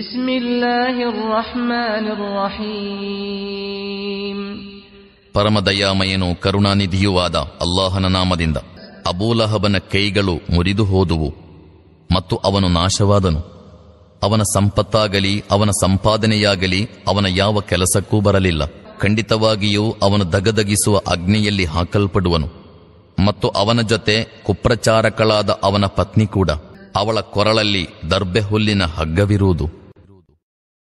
بسم الله الرحمن الرحيم ಪರಮದಯಾಮಯನು ಕರುಣಾನಿಧಿಯೂ ಆದ ಅಲ್ಲಾಹನ ನಾಮದಿಂದ ಅಬೂಲಹಬನ ಕೈಗಳು ಮುರಿದು ಹೋದುವು ಮತ್ತು ಅವನು ನಾಶವಾದನು. ಅವನ ಸಂಪತ್ತಾಗಲಿ, ಅವನ ಸಂಪಾದನೆಯಾಗಲಿ, ಅವನ ಯಾವ ಕೆಲಸಕ್ಕೂ ಬರಲಿಲ್ಲ. ಖಂಡಿತವಾಗಿಯೂ ಅವನು ದಗದಗಿಸುವ ಅಗ್ನಿಯಲ್ಲಿ ಹಾಕಲ್ಪಡುವನು ಮತ್ತು ಅವನ ಜೊತೆ ಕುಪ್ರಚಾರಕಳಾದ ಅವನ ಪತ್ನಿ ಕೂಡ ಅವಳ ಕೊರಳಲ್ಲಿ ದರ್ಬೆ ಹುಲ್ಲಿನ ಹಗ್ಗವಿರುವುದು.